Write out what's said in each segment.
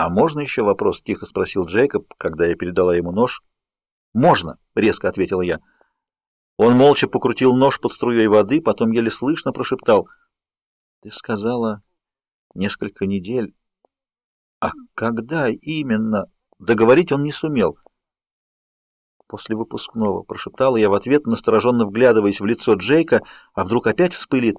«А можно еще вопрос?» — тихо спросил Джейкоб, когда я передала ему нож. «Можно», — резко ответила я. Он молча покрутил нож под струей воды, потом еле слышно прошептал. «Ты сказала несколько недель. А когда именно?» Договорить он не сумел. «После выпускного», — прошептала я в ответ, настороженно вглядываясь в лицо Джейка, а вдруг опять вспылит.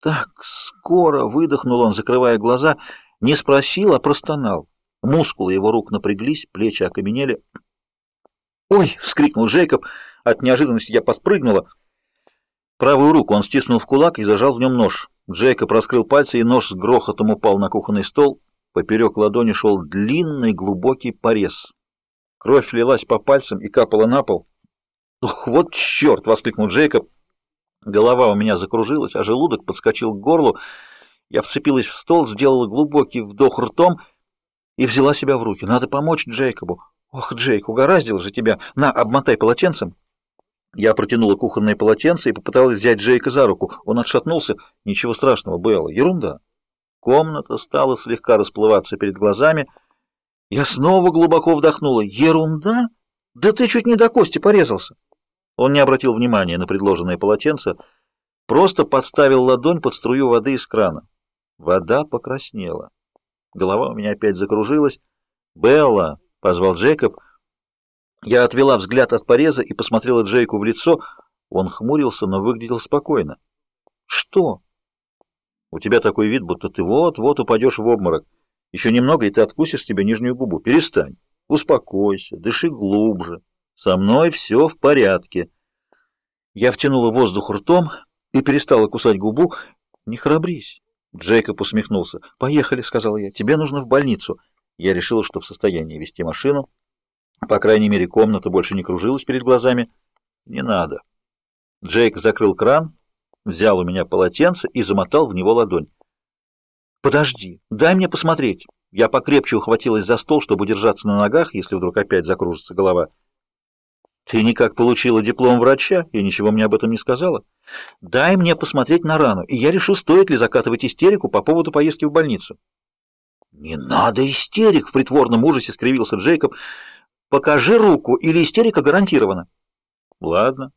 «Так скоро!» — выдохнул он, закрывая глаза — не спросил, а простонал. Мускулы его рук напряглись, плечи окаменели. «Ой!» — вскрикнул Джейкоб. От неожиданности я подпрыгнула. Правую руку он стиснул в кулак и зажал в нем нож. Джейкоб раскрыл пальцы, и нож с грохотом упал на кухонный стол. Поперек ладони шел длинный глубокий порез. Кровь лилась по пальцам и капала на пол. «Ох, вот черт!» — воскликнул Джейкоб. Голова у меня закружилась, а желудок подскочил к горлу. Я вцепилась в стол, сделала глубокий вдох ртом и взяла себя в руки. Надо помочь Джейкобу. Ох, Джейк, угораздило же тебя. На, обмотай полотенцем. Я протянула кухонное полотенце и попыталась взять Джейка за руку. Он отшатнулся. Ничего страшного, Белла, ерунда. Комната стала слегка расплываться перед глазами. Я снова глубоко вдохнула. Ерунда? Да ты чуть не до кости порезался. Он не обратил внимания на предложенное полотенце, просто подставил ладонь под струю воды из крана. Вода покраснела. Голова у меня опять закружилась. «Белла!» — позвал Джейкоб. Я отвела взгляд от пореза и посмотрела Джейку в лицо. Он хмурился, но выглядел спокойно. «Что?» «У тебя такой вид, будто ты вот-вот упадешь в обморок. Еще немного, и ты откусишь себе нижнюю губу. Перестань. Успокойся, дыши глубже. Со мной все в порядке». Я втянула воздух ртом и перестала кусать губу. «Не храбрись. Джейкоб усмехнулся. «Поехали», — сказал я. «Тебе нужно в больницу». Я решила, что в состоянии вести машину. По крайней мере, комната больше не кружилась перед глазами. «Не надо». Джейк закрыл кран, взял у меня полотенце и замотал в него ладонь. «Подожди, дай мне посмотреть». Я покрепче ухватилась за стол, чтобы удержаться на ногах, если вдруг опять закружится голова. Ты никак получила диплом врача и ничего мне об этом не сказала? Дай мне посмотреть на рану, и я решу, стоит ли закатывать истерику по поводу поездки в больницу. Не надо истерик, в притворном ужасе скривился Джейкоб. Покажи руку, или истерика гарантирована. Ладно.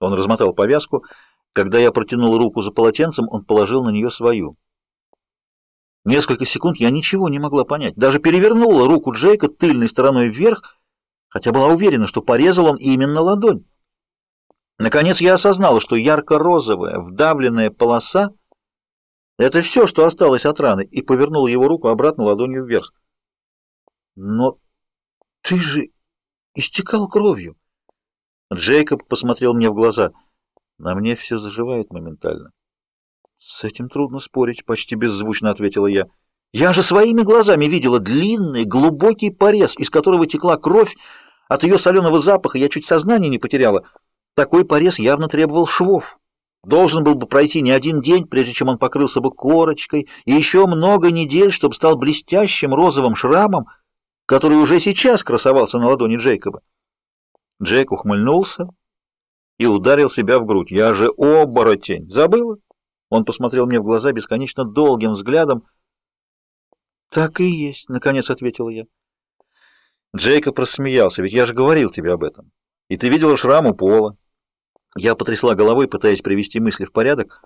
Он размотал повязку. Когда я протянул руку за полотенцем, он положил на нее свою. Несколько секунд я ничего не могла понять. Даже перевернула руку Джейка тыльной стороной вверх, хотя была уверена, что порезал он именно ладонь. Наконец я осознала, что ярко-розовая, вдавленная полоса — это все, что осталось от раны, и повернула его руку обратно ладонью вверх. «Но ты же истекал кровью!» Джейкоб посмотрел мне в глаза. «На мне все заживает моментально». «С этим трудно спорить», — почти беззвучно ответила я. «Я же своими глазами видела длинный, глубокий порез, из которого текла кровь, от ее соленого запаха я чуть сознание не потеряла. Такой порез явно требовал швов. Должен был бы пройти не один день, прежде чем он покрылся бы корочкой, и еще много недель, чтобы стал блестящим розовым шрамом, который уже сейчас красовался на ладони Джейкоба. Джейк ухмыльнулся и ударил себя в грудь. «Я же оборотень! Забыла?» Он посмотрел мне в глаза бесконечно долгим взглядом. «Так и есть», — наконец ответила я. Джейкоб рассмеялся, ведь я же говорил тебе об этом. И ты видела шрам у пола. Я потрясла головой, пытаясь привести мысли в порядок.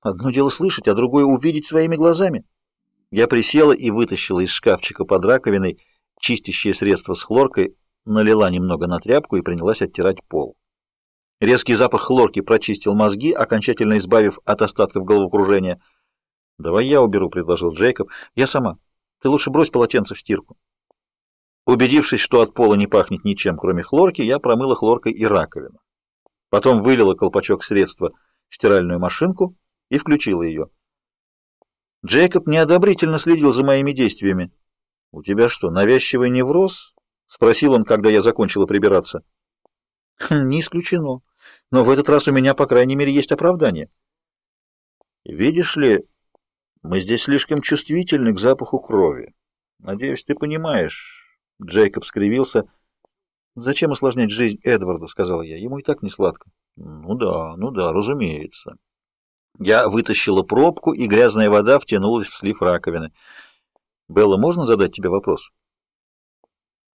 Одно дело слышать, а другое увидеть своими глазами. Я присела и вытащила из шкафчика под раковиной чистящее средство с хлоркой, налила немного на тряпку и принялась оттирать пол. Резкий запах хлорки прочистил мозги, окончательно избавив от остатков головокружения. «Давай я уберу», — предложил Джейкоб. «Я сама. Ты лучше брось полотенце в стирку». Убедившись, что от пола не пахнет ничем, кроме хлорки, я промыла хлоркой и раковину. Потом вылила колпачок средства в стиральную машинку и включила ее. Джейкоб неодобрительно следил за моими действиями. «У тебя что, навязчивый невроз?» — спросил он, когда я закончила прибираться. «Хм, «Не исключено. Но в этот раз у меня, по крайней мере, есть оправдание». «Видишь ли, мы здесь слишком чувствительны к запаху крови. Надеюсь, ты понимаешь». Джейкоб скривился. «Зачем усложнять жизнь Эдварду?» — сказал я. «Ему и так не сладко». «Ну да, ну да, разумеется». Я вытащила пробку, и грязная вода втянулась в слив раковины. «Белла, можно задать тебе вопрос?»